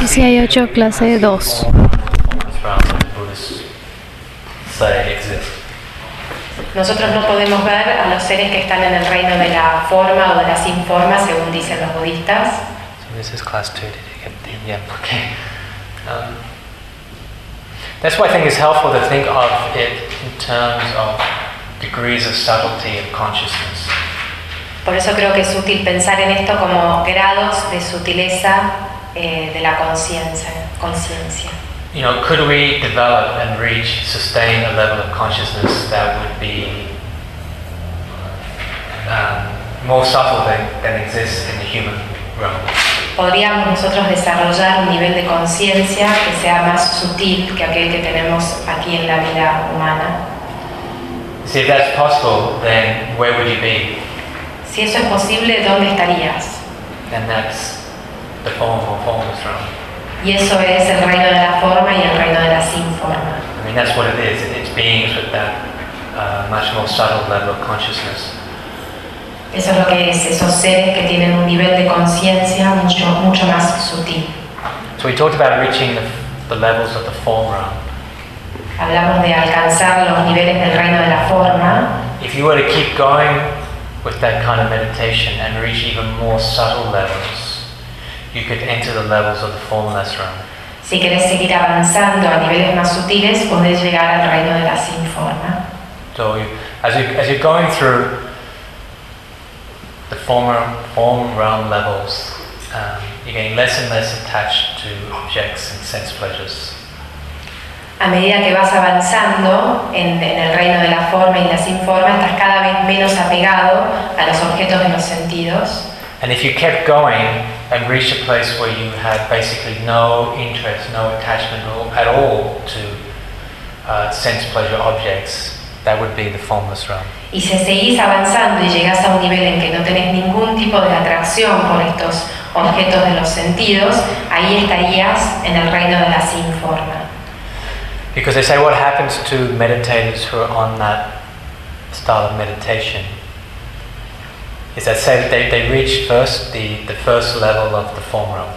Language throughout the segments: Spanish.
Y si hay ocho, clase 2. Formless realms that the Buddhists say exist. Nosotros no podemos ver a los seres que están en el reino de la forma o de la sin forma, según dicen los budistas. So this is class two. Did you get the yeah? Okay. Um, that's why I think it's helpful to think of it in terms of degrees of subtlety of consciousness. Por eso creo que es útil pensar en esto como grados de sutileza eh, de la conciencia. conciencia. You know, could we develop and reach, sustain a level of consciousness that would be um, more subtle than, than exists in the human realm? Podríamos nosotros desarrollar un nivel de conciencia que sea más sutil que aquel que tenemos aquí en la vida humana. See, if that's possible, then where would you be? Si eso es posible, ¿dónde estarías? The form or realm. Y eso es el reino de la forma y el reino de la sin forma. I mean, that's what it is. It's beings with that uh, much more subtle level of consciousness. Eso es lo que es, esos seres que tienen un nivel de conciencia mucho, mucho más sutil. So we talked about reaching the, the levels of the form realm. Hablamos de alcanzar los niveles del reino de la forma. If you were to keep going with that kind of meditation and reach even more subtle levels, you could enter the levels of the formless realm. Si querés seguir avanzando a niveles más sutiles, podés llegar al reino de la sin forma. So you, as, you, as you're going through the form, form realm levels, um, you're getting less and less attached to objects and sense pleasures. A medida que vas avanzando en, en el reino de la forma y la sin forma, estás cada vez menos apegado a los objetos de los sentidos. And if you kept going and reached a place where you had basically no interest, no attachment at all to uh, sense pleasure objects, that would be the formless realm. Y si seguís avanzando y llegás a un nivel en que no tenés ningún tipo de atracción por estos objetos de los sentidos, ahí estarías en el reino de la sin forma. Because they say what happens to meditators who are on that style of meditation is that say they, they reach first the, the first level of the form realm.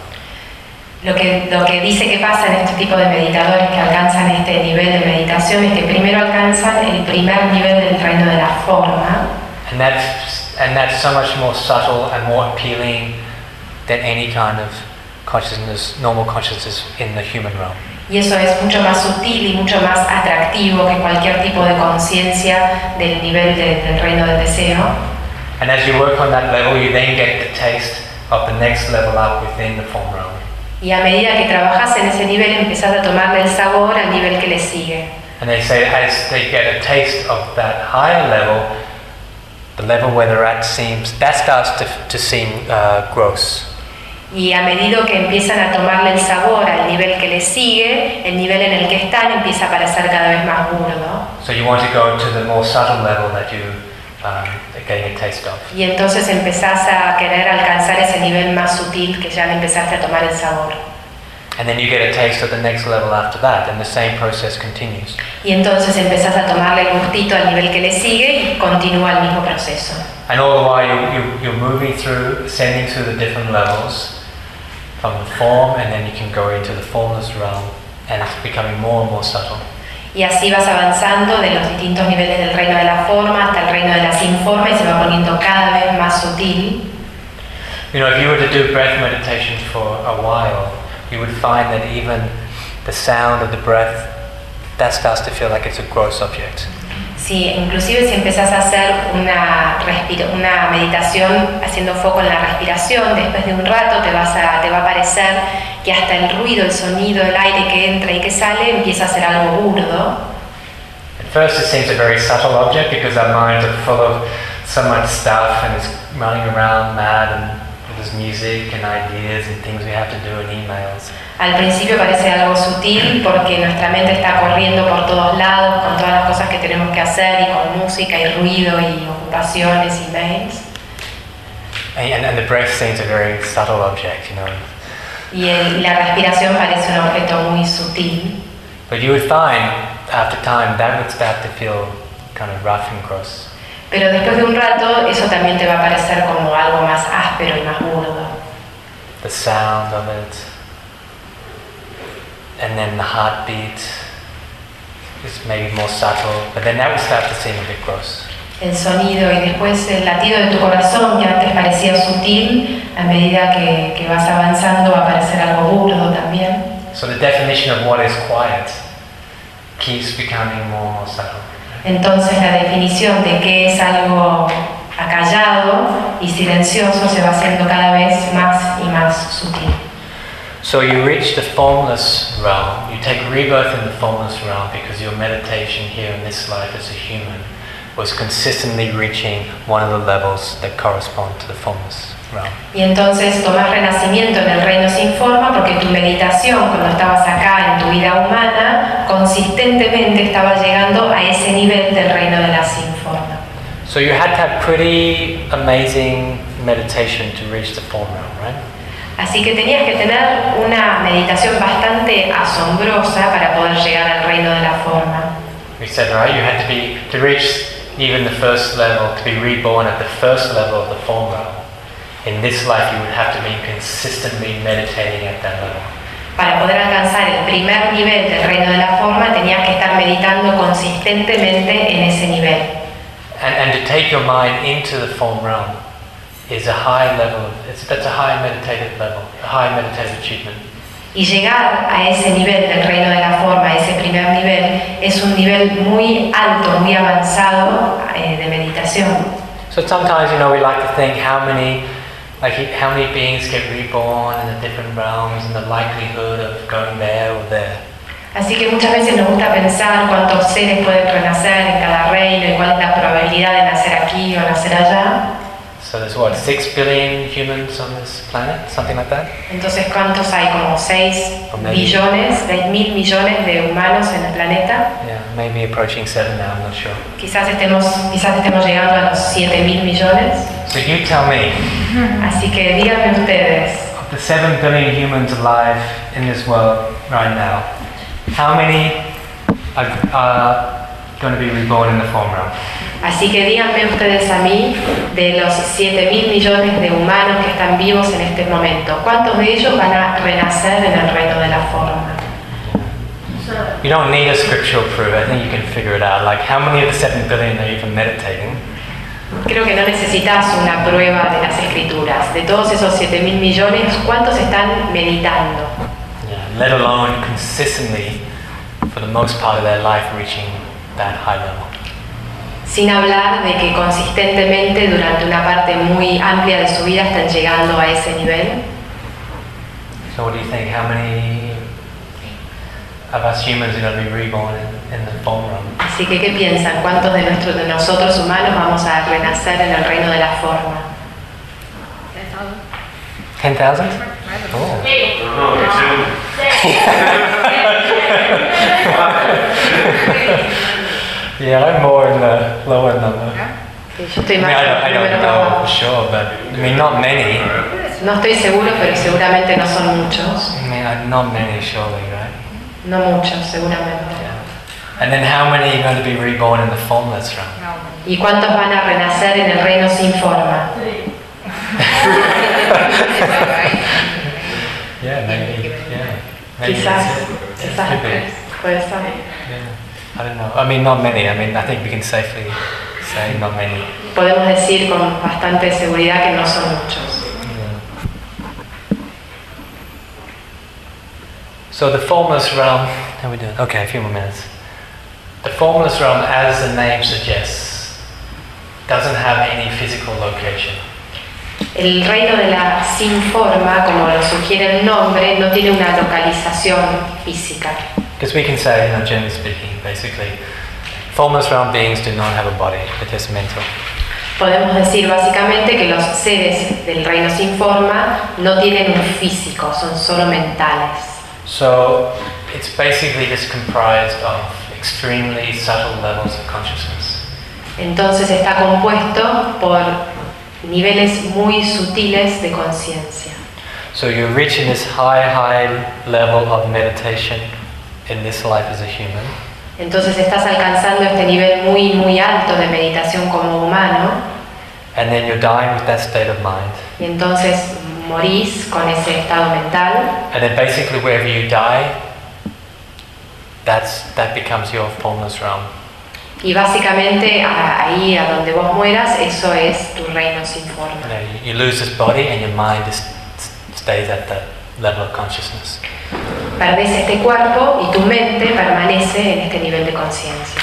Lo que, lo que dice que pasa en este tipo de meditadores que alcanzan este nivel de meditación es que primero alcanzan el primer nivel del reino de la forma And that's, and that's so much more subtle and more appealing than any kind of consciousness, normal consciousness in the human realm. y eso es mucho más sutil y mucho más atractivo que cualquier tipo de conciencia del nivel de- del reino del deseo. And as you work on that level, you then get the taste of the next level up within the form realm. Y a medida que trabajas en ese nivel empezás a tomarle el sabor al nivel que le sigue. And they say as they get a taste of that higher level, the level where they're at seems, that starts to, to seem uh, gross. Y a medida que empiezan a tomarle el sabor al nivel que le sigue, el nivel en el que están empieza a parecer cada vez más burdo. So you want to go to the more subtle level that you um, getting a taste of. Y entonces empezás a querer alcanzar ese nivel más sutil que ya le empezaste a tomar el sabor. And then you get a taste of the next level after that, and the same process continues. Y entonces empezás a tomarle el gustito al nivel que le sigue y continúa el mismo proceso. And all the while you, you, you're moving through, ascending through the different levels from the form, and then you can go into the formless realm, and it's becoming more and more subtle. Y así vas avanzando de los distintos niveles del reino de la forma hasta el reino de la sin forma y se va poniendo cada vez más sutil. You know, if you were to do breath meditation for a while, you would find that even the sound of the breath, that starts to feel like it's a gross object. Sí, inclusive si empezás a hacer una, una meditación haciendo foco en la respiración, después de un rato te, vas a, te va a parecer que hasta el ruido, el sonido, el aire que entra y que sale empieza a ser algo burdo. At first, it seems a very subtle object because our minds are full of so much stuff and it's running around mad and there's music and ideas and things we have to do and emails. Al principio parece algo sutil porque nuestra mente está corriendo por todos lados con todas las cosas que tenemos que hacer y con música y ruido y ocupaciones y mails. And, and, the breath seems a very subtle object, you know. Y el- la respiración parece un objeto muy sutil. But you would find after time that would start to feel kind of rough and gross. Pero después de un rato eso también te va a parecer como algo más áspero y más burdo. The sound of it, and then the heartbeat is maybe more subtle, but then that will start to seem a bit gross. el sonido y después el latido de tu corazón que antes parecía sutil, a medida que, que vas avanzando va a parecer algo burdo también. So the definition of what is quiet keeps becoming more subtle. Entonces la definición de qué es algo acallado y silencioso se va haciendo cada vez más y más sutil. So you reach the formless realm, you take rebirth in the formless realm because your meditation here in this life as a human was consistently reaching one of the levels that correspond to the formless realm. Y entonces tomas renacimiento en el reino sin forma porque tu meditación cuando estabas acá en tu vida humana consistentemente estaba llegando a ese nivel del reino de la sin forma. So you had to have pretty amazing meditation to reach the form realm, right? Así que tenías que tener una meditación bastante asombrosa para poder llegar al reino de la forma. We said, right, you had to be, to reach even the first level, to be reborn at the first level of the form realm. In this life, you would have to be consistently meditating at that level. Para poder alcanzar el primer nivel del reino de la forma tenías que estar meditando consistentemente en ese nivel. And, and to take your mind into the form realm is a high level, of, it's, that's a high meditative level, a high meditative achievement. Y llegar a ese nivel del reino de la forma, ese primer nivel, es un nivel muy alto, muy avanzado eh, de meditación. So sometimes, you know, we like to think how many, like how many beings get reborn in the different realms and the likelihood of going there or there. Así que muchas veces nos gusta pensar cuántos seres pueden renacer en cada reino y cuál es la probabilidad de nacer aquí o nacer allá. So there's what, six billion humans on this planet, something like that? Entonces, ¿cuántos hay? Como 6 O maybe- billones, 6 mil millones de humanos en el planeta. Yeah, maybe approaching seven now, I'm not sure. Quizás estemos, quizás estemos llegando a los 7 mil millones. So you tell me, Así que díganme ustedes, of the seven billion humans alive in this world right now, how many are, are going to be reborn in the form realm? así que díganme ustedes a mí, de los 7 mil millones de humanos que están vivos en este momento, ¿cuántos de ellos van a renacer en el reino de la forma? You don't need a scriptural proof. I think you can figure it out. Like, how many of the seven billion are even meditating? Creo que no necesitas una prueba de las escrituras. De todos esos 7 mil millones, ¿cuántos están meditando? Yeah, let alone consistently, for the most part of their life, reaching. Sin hablar de que consistentemente durante una parte muy amplia de su vida están llegando a ese nivel. So, what do you think? How many of us humans are going to be reborn in, in the form realm? Así que, ¿qué piensan? ¿Cuántos de, nuestros, de nosotros humanos vamos a renacer en el reino de la forma? 10,000? Oh. Yeah, I'm more in the lower number. Sí, Yo estoy I mean, I don't, I en don't know for sure, but I mean, not many. No estoy seguro, pero seguramente no son muchos. I mean, not many, surely, right? No muchos, seguramente. Yeah. And then how many are going to be reborn in the formless realm? ¿Y cuántos van a renacer en el reino sin forma? Yeah, maybe. Yeah. Maybe Quizás, quizás puede ser. Yeah. I don't know. I mean, not many. I mean, I think we can safely say not many. Podemos decir con bastante seguridad que no son muchos. Yeah. So the formless realm, how we doing? Okay, a few more minutes. The formless realm, as the name suggests, doesn't have any physical location. El reino de la sin forma, como lo sugiere el nombre, no tiene una localización física. Because we can say, you know, generally speaking, basically, formless realm beings do not have a body, they're just mental. Podemos decir básicamente que los seres del reino sin forma no tienen un físico, son solo mentales. So it's basically just comprised of extremely subtle levels of consciousness. Entonces está compuesto por niveles muy sutiles de conciencia. So you're reaching this high, high level of meditation in this life as a human. Entonces estás alcanzando este nivel muy, muy alto de meditación como humano And then you're dying with that state of mind. y entonces morís con ese estado mental And then basically wherever you die, that's that becomes your formless realm. Y básicamente ahí a donde vos mueras, eso es tu reino sin forma. You, know, you lose this body and your mind is, stays at that level of consciousness. Perdés este cuerpo y tu mente permanece en este nivel de conciencia.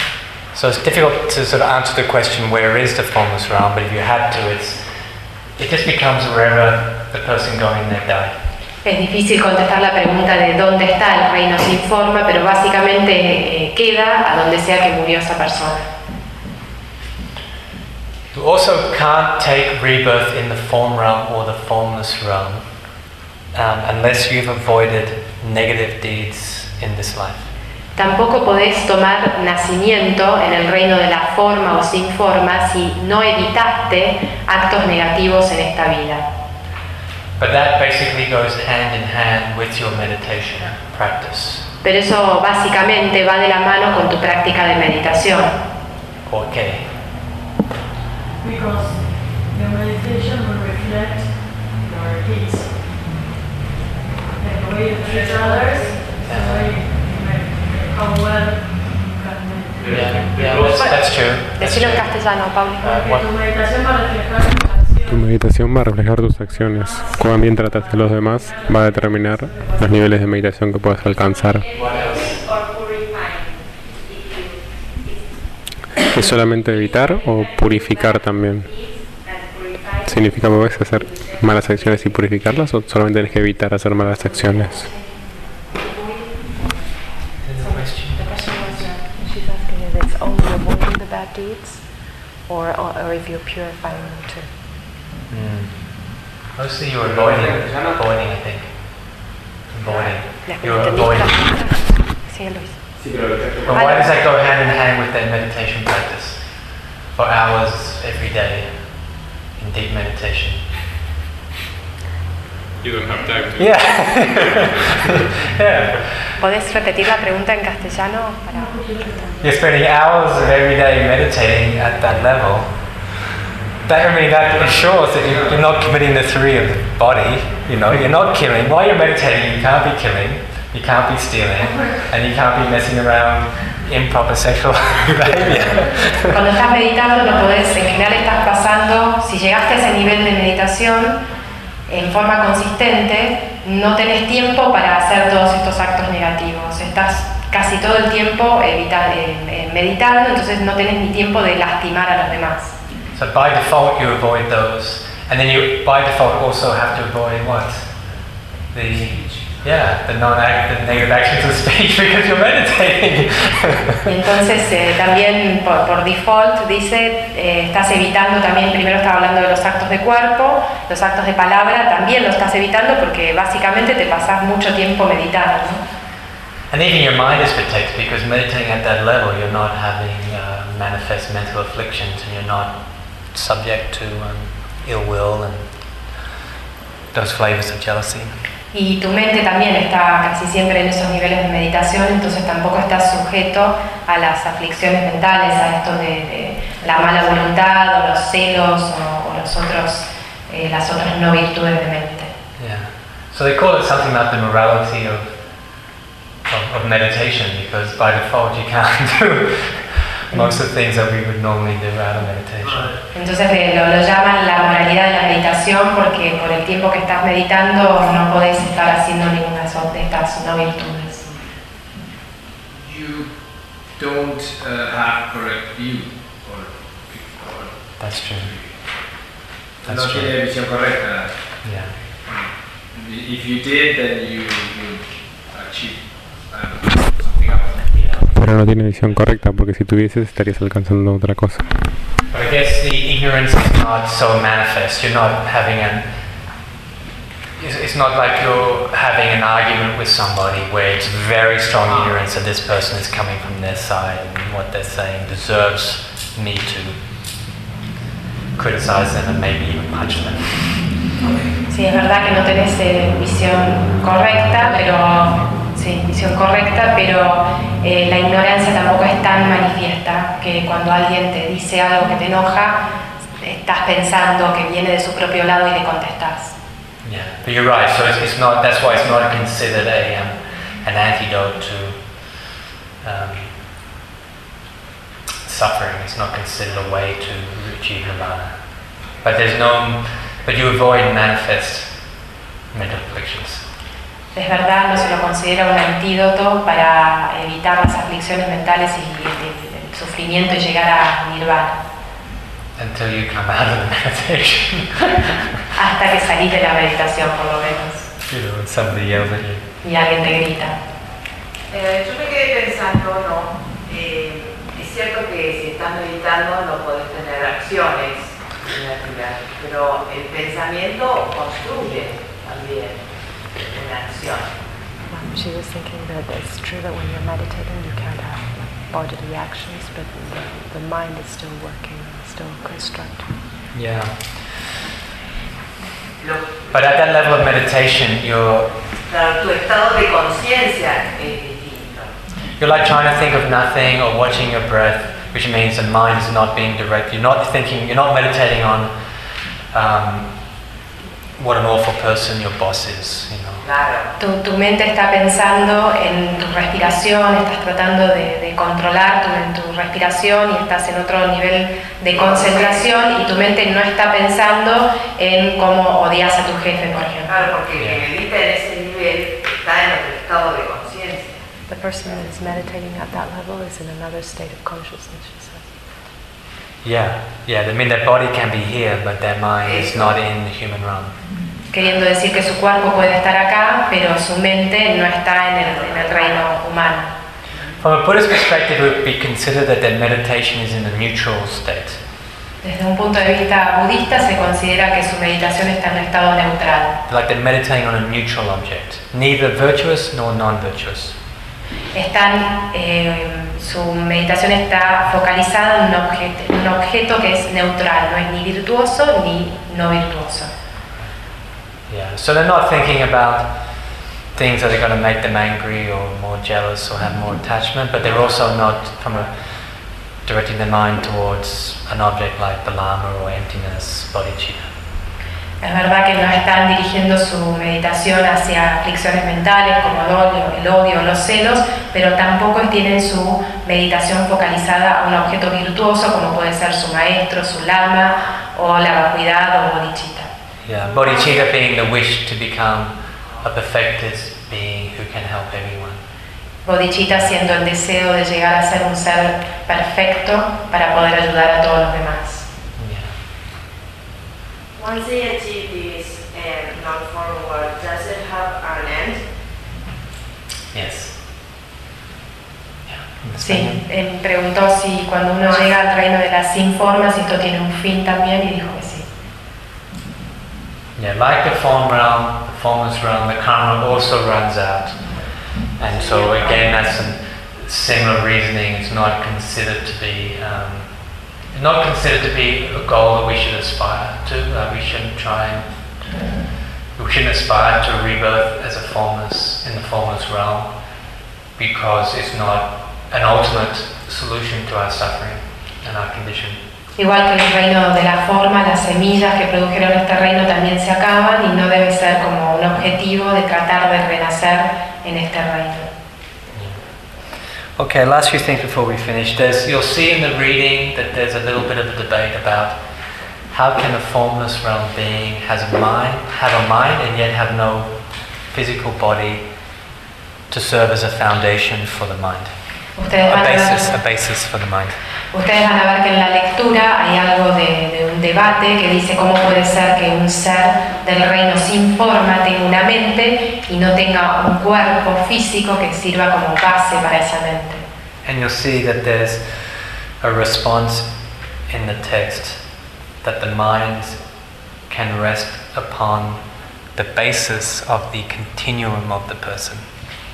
So it's difficult to sort of answer the question where is the formless realm, but if you had to, it's it just becomes wherever the person going there died. Es difícil contestar la pregunta de dónde está el reino sin forma, pero básicamente eh, queda a donde sea que murió esa persona. You also can't take rebirth in the form realm or the formless realm um, unless you've avoided negative deeds in this life. Tampoco podés tomar nacimiento en el reino de la forma o sin forma si no evitaste actos negativos en esta vida. But that basically goes hand in hand with your meditation practice. Pero eso básicamente va de la mano con tu práctica de meditación. Okay. Because the meditation will reflect your deeds. You treat others, the way you how well you can meditate. Yeah, yeah, that's, that's true. That's Decilo en castellano, Pablo. Uh, tu meditación va a reflejar tus Tu acciones. meditación va a reflejar tus acciones. Cuán bien tratas a los demás va a determinar los niveles de meditación que puedes alcanzar. ¿Es solamente evitar o purificar también? ¿Significa que puedes hacer malas acciones y purificarlas o solamente tienes que evitar hacer malas acciones? Any question? The question was, she's asking if it's only avoiding the bad deeds, or, or, or if you're purifying them too. Mm. Mostly you're avoiding, avoiding, I think. Avoiding. You're avoiding. Sí, Luis. But why does that go hand in hand with that meditation practice? For hours every day in deep meditation. You don't have time Yeah. yeah. ¿Podés repetir la pregunta en castellano? Para... You're spending hours of every day meditating at that level. That, I mean, that ensures that you- you're not committing the three of the body. You know, you're not killing. While you're meditating, you can't be killing, you can't be stealing, and you can't be messing around improper sexual behavior. Cuando estás meditando no podés, en general estás pasando, si llegaste a ese nivel de meditación en forma consistente, no tenés tiempo para hacer todos estos actos negativos. Estás casi todo el tiempo evita- eh, meditando, entonces no tenés ni tiempo de lastimar a los demás. So by default, you avoid those, and then you by default also have to avoid what? The yeah, the non-act, the negative actions of speech because you're meditating. Entonces eh, también por, por default dice, eh, estás evitando también, primero estaba hablando de los actos de cuerpo, los actos de palabra, también lo estás evitando porque básicamente te pasás mucho tiempo meditando. ¿no? and even your mind is protected because meditating at that level, you're not having uh, manifest mental afflictions, and you're not subject to um, ill will and those flavors of jealousy. Y tu mente también está casi siempre en esos niveles de meditación, entonces tampoco estás sujeto a las aflicciones mentales, a esto de, la mala voluntad o los celos o, los otros, eh, las otras no virtudes de mente. Yeah. So they call it something like the morality of, of meditation because by default you can't do most of the things that we would normally do out of meditation. Entonces eh, lo, lo llaman la moralidad de la meditación porque por el tiempo que estás meditando no podés estar haciendo ninguna de estas no virtudes. you don't uh, have correct view or, or That's true. That's no true. tiene visión correcta. Yeah. If you did, then you would achieve I don't know, something else. Pero no tiene visión correcta porque si tuvieses estarías alcanzando otra cosa. But I guess the ignorance is not so manifest. You're not having an. It's, it's not like you're having an argument with somebody where it's very strong ignorance that this person is coming from their side and what they're saying deserves me to criticize them and maybe even punch them. Sí, es verdad que no tenés eh, visión correcta, pero visión correcta, pero eh, la ignorancia tampoco es tan manifiesta que cuando alguien te dice algo que te enoja, estás pensando que viene de su propio lado y le contestás. Yeah, but you're right. So it's, it's not. That's why it's not considered a um, an antidote to um, suffering. It's not considered a way to achieve nirvana. But there's no, but you avoid manifest mental afflictions. Es verdad, no se lo considera un antídoto para evitar las aflicciones mentales y el, el sufrimiento y llegar a nirvana, until you come out of the meditation. hasta que salís de la meditación por lo menos you know, and somebody yells at you. y alguien te grita. Eh, yo me quedé pensando, ¿no? Eh, es cierto que si estás meditando no podés tener acciones pero el pensamiento construye también una acción. She was thinking that it's true that when you're meditating you can't have bodily actions, but the, the mind is still working, still constructing. Yeah. Lo- But at that level of meditation, you're claro, tu estado de conciencia es distinto. you're like trying to think of nothing or watching your breath, which means the mind is not being direct. You're not thinking. You're not meditating on um, what an awful person your boss is. You know. Claro. Tu, tu mente está pensando en tu respiración, estás tratando de, de controlar tu, en tu respiración y estás en otro nivel de concentración y tu mente no está pensando en cómo odias a tu jefe, por ejemplo. Claro, porque el que medita en ese nivel está en otro estado de conciencia. The person that is meditating at that level is in another state of consciousness. Yeah, yeah. I mean, their body can be here, but their mind is not in the human realm. Queriendo decir que su cuerpo puede estar acá, pero su mente no está en el, en el reino humano. From a Buddhist perspective, it would be considered that their meditation is in a neutral state. Desde un punto de vista budista se considera que su meditación está en un estado neutral. Like they're meditating on a neutral object, neither virtuous nor non-virtuous. Están, eh, su meditación está focalizada en un, objeto, un objeto que es neutral, no es ni virtuoso ni no virtuoso. Yeah. So they're not thinking about things that are going to make them angry or more jealous or have more attachment, but they're also not from a, directing their mind towards an object like the Lama or emptiness, bodhicitta. Es verdad que no están dirigiendo su meditación hacia aflicciones mentales como el odio, el odio, los celos, pero tampoco tienen su meditación focalizada a un objeto virtuoso como puede ser su maestro, su lama o la vacuidad o bodhicitta. Yeah. Bodhicitta being the wish to become a perfected being who can help everyone. Bodhicitta siendo el deseo de llegar a ser un ser perfecto para poder ayudar a todos los demás. Yeah. Once they achieve this um, non-formal world, does it have an end? Yes. Yeah. In Sí, Español. él preguntó si cuando uno llega al reino de las sin formas esto tiene un fin también y dijo que sí. Yeah, like the form realm, the formless realm, the karma also runs out. And so again, that's some similar reasoning. It's not considered to be, um, not considered to be a goal that we should aspire to. Uh, we shouldn't try and, we shouldn't aspire to rebirth as a formless, in the formless realm because it's not an ultimate solution to our suffering and our condition. Igual que el reino de la forma, las semillas que produjeron este reino también se acaban y no debe ser como un objetivo de tratar de renacer en este reino. Okay, last few things before we finish. There's, you'll see in the reading that there's a little bit of a debate about how can a formless realm being has a mind, have a mind and yet have no physical body to serve as a foundation for the mind, Ustedes a van, a basis, a ver, basis for the mind. ustedes van a ver que en la lectura hay algo de, de un debate que dice cómo puede ser que un ser del reino sin forma tenga una mente y no tenga un cuerpo físico que sirva como base para esa mente. And you'll see that there's a response in the text that the mind can rest upon the basis of the continuum of the person.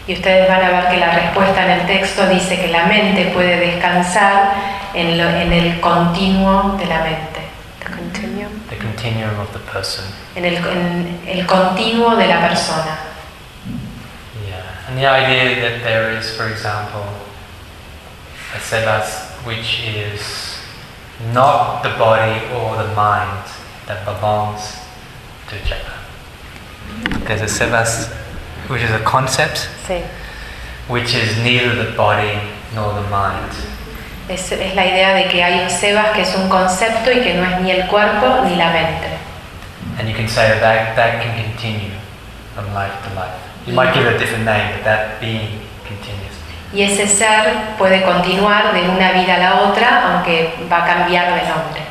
Y ustedes van a ver que la respuesta en el texto dice que la mente puede descansar en, lo- en el continuo de la mente, The continuum. the continuum of the person. en el, en el continuo de la persona. Yeah. And the idea that there is, for example, a sevas which is not the body or the mind that belongs to Japa. There's a sevas which is a concept Sí. which is neither the body nor the mind. Es, es la idea de que hay un Sebas que es un concepto y que no es ni el cuerpo ni la mente. And you can say that that, that can continue from life to life. You might give it a different name, but that being continues. Y ese ser puede continuar de una vida a la otra, aunque va a cambiar de nombre.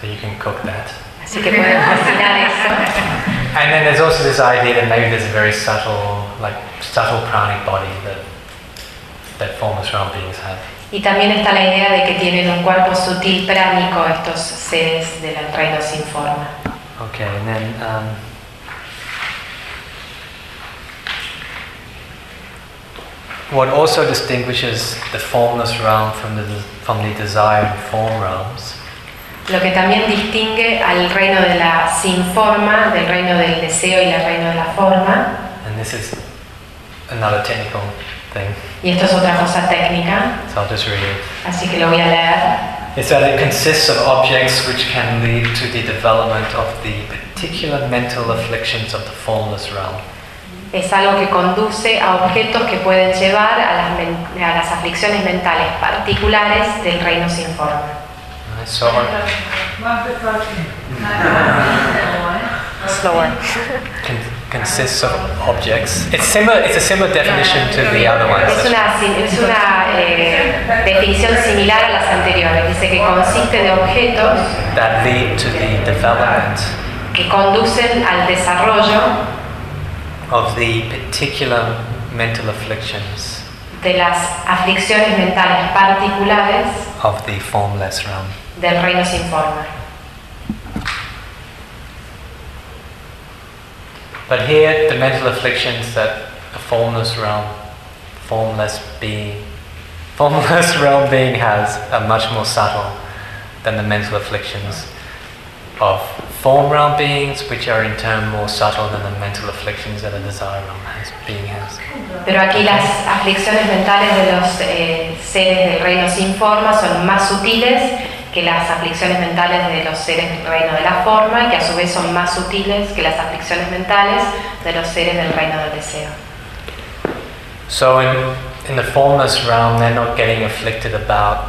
So you can cook that. Así que pueden cocinar eso. And then there's also this idea that maybe there's a very subtle, like subtle pranic body that that formless realm beings have. Y también está la idea de que tienen un cuerpo sutil pránico estos seres del reino sin forma. Okay, and then um, what also distinguishes the formless realm from the from the desire and form realms Lo que también distingue al reino de la sin forma, del reino del deseo y el reino de la forma, and this is another technical thing, y esto es otra cosa técnica, so I'll just read it. así que lo voy a leer. Is that it consists of objects which can lead to the development of the particular mental afflictions of the formless realm. Es algo que conduce a objetos que pueden llevar a las, a las aflicciones mentales particulares del reino sin forma. Alright, So on- Slower. con- consists of objects. It's similar. It's a similar definition to the other ones. Es una, es una eh, definición similar a las anteriores. Dice que consiste de objetos that lead to the development que conducen al desarrollo of the particular mental afflictions de las aflicciones mentales particulares of the formless realm. Del reino sin forma. But here, the mental afflictions that a formless realm, formless being, formless realm being has are much more subtle than the mental afflictions of form realm beings, which are in turn more subtle than the mental afflictions that a desire realm has, being has. Pero aquí las aflicciones mentales de los eh, seres del reino sin forma son más sutiles que las aflicciones mentales de los seres del reino de la forma y que a su vez son más sutiles que las aflicciones mentales de los seres del reino del deseo. So in, in the formless realm, they're not getting afflicted about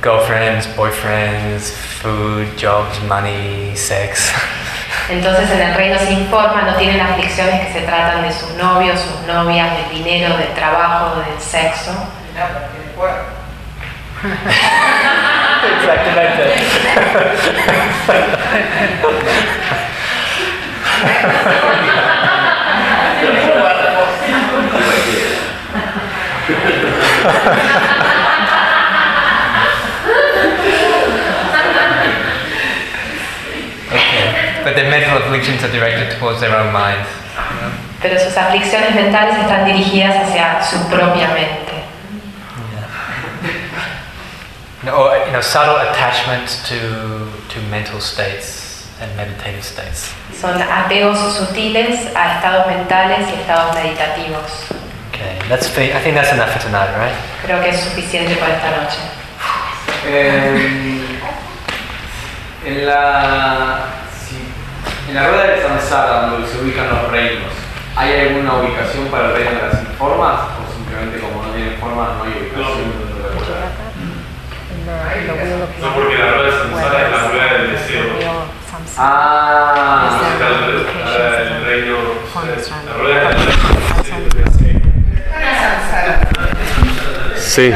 girlfriends, boyfriends, food, jobs, money, sex. Entonces en el reino sin forma no tienen aflicciones que se tratan de sus novios, sus novias, del dinero, del trabajo, del sexo. Exactamente. okay. But their mental afflictions are directed towards their own mind. Pero sus aflicciones mentales están dirigidas hacia su propia mente. Or you know, subtle attachments to to mental states and meditative states. Son apegos sutiles a estados mentales y estados meditativos. Okay, be, I think that's enough for tonight, right? Creo que es suficiente por esta noche. Eh, en la sí, en la rueda de samsara donde se ubican los reinos, ¿hay alguna ubicación para el reino de las informas o simplemente como no tienen forma no hay ubicación? No, porque la rueda de samsara es la rueda del deseo. Ah, el, reino, la rueda del deseo. Sí.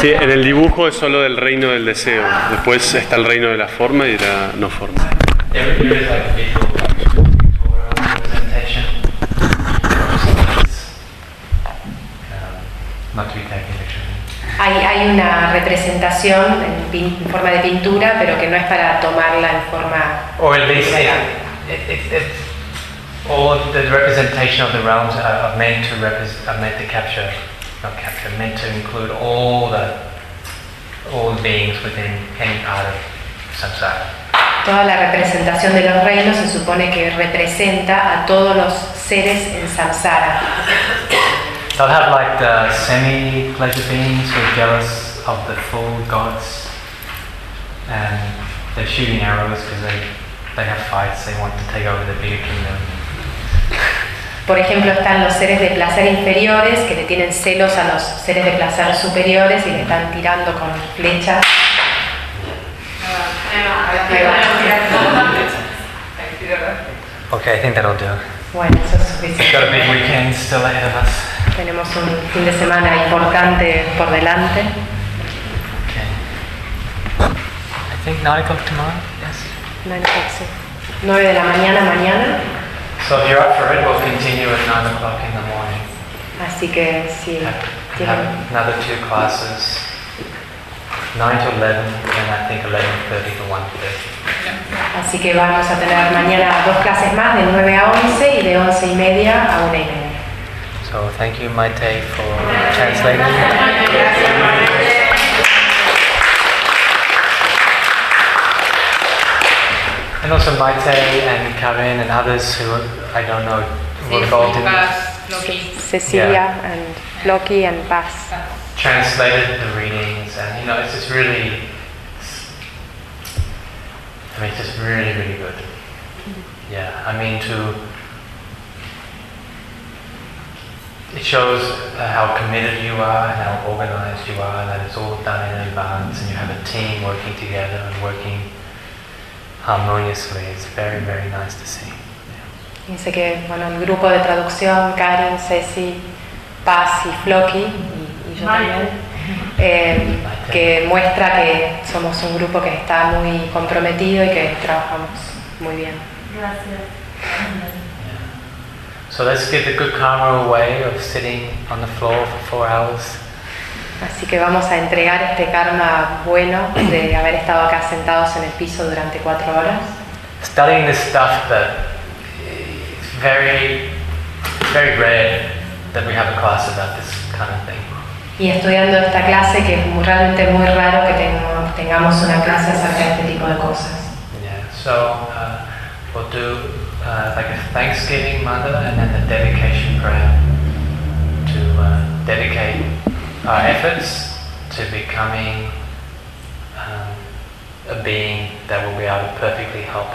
Sí, en el dibujo es solo del reino del deseo. Después está el reino de la forma y la no forma. Not to be. Hay, hay una representación en, pin- en forma de pintura, pero que no es para tomarla en forma it, it, it, or the representation of the realms are, are meant to repres are meant to capture, not capture, meant to include all the all the beings within any part of samsara. Toda la representación de los reinos se supone que representa a todos los seres en samsara. They'll have like the semi-pleasure beings who are jealous of the full gods, and they're shooting arrows because they they have fights. They want to take over the bigger kingdom. Por ejemplo, están los seres de placer inferiores que le tienen celos a los seres de placer superiores y le están tirando con flechas. Okay, I think that'll do. Bueno, eso es We've suficiente. got a big weekend still ahead of us. Tenemos un fin de semana importante por delante. Okay. I think 9 o'clock tomorrow? Yes. 9 o'clock, sí. 9 de la mañana mañana. So if you're up for it, we'll continue at 9 o'clock in the morning. Así que si Have, tienen have another two classes, 9 to 11, and I think 11.30 to 1.30. Así que vamos a tener mañana dos clases más, de 9 a 11 y de 11 y media a 1 y media. So thank you, Maite, for translating. And also Maite and Karin and others who I don't know were involved in Cecilia and Loki and Paz. translated the readings and you know it's just really I mean it's just really really good. Mm-hmm. Yeah, I mean to it shows uh, how committed you are and how organized you are and that it's all done in advance and you have a team working together and working harmoniously. It's very very nice to see. Dice que bueno, el grupo de traducción, Ceci, Paz y Floki, y, y yo también, eh, que muestra que somos un grupo que está muy comprometido y que trabajamos muy bien. Gracias. So let's give the good karma away of sitting on the floor for four hours. Así que vamos a entregar este karma bueno de haber estado acá sentados en el piso durante cuatro horas, studying this stuff that it's very, very rare that we have a class about this kind of thing. y estudiando esta clase que es muy- realmente muy raro que tengamos, tengamos una clase acerca de este tipo de cosas. Yeah. So uh, we'll do uh, like a Thanksgiving mother and then a dedication prayer to uh, dedicate our efforts to becoming um, a being that will be able to perfectly help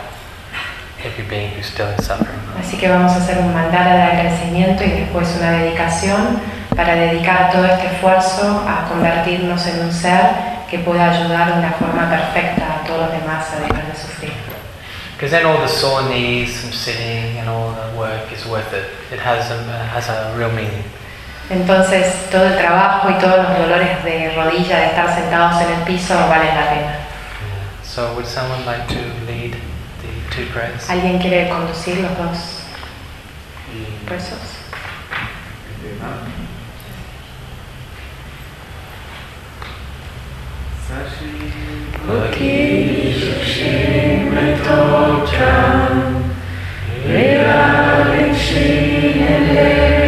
every being who's still in suffering. Así que vamos a hacer un mandala de agradecimiento y después una dedicación para dedicar todo este esfuerzo a convertirnos en un ser que pueda ayudar de una forma perfecta a todos los demás a dejar de sufrir. Because then all the sore knees from sitting and all the work is worth it. It has a, has a real meaning. Entonces todo el trabajo y todos los dolores de rodilla de estar sentados en el piso valen la pena. So would someone like to lead the two prayers? ¿Alguien quiere conducir los dos mm. Versos? Qué-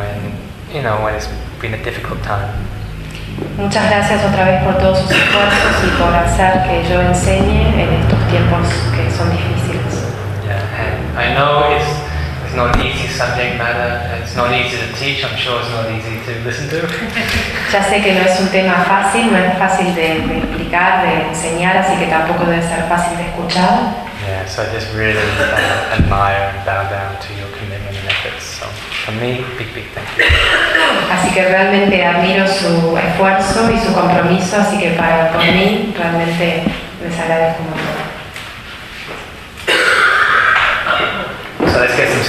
when you know when it's been a difficult time. Muchas gracias otra vez por todos sus esfuerzos y por hacer que yo enseñe en estos tiempos que son difíciles. Yeah, and I know it's it's not easy subject matter. It's not easy to teach. I'm sure it's not easy to listen to. Ya sé que no es un tema fácil, no es fácil de, de explicar, de enseñar, así que tampoco debe ser fácil de escuchar. Yeah, so I just really uh, admire and bow down to your Así que realmente admiro su esfuerzo y su compromiso, así que para por mí realmente les agradezco mucho. ¿Sabes qué es un?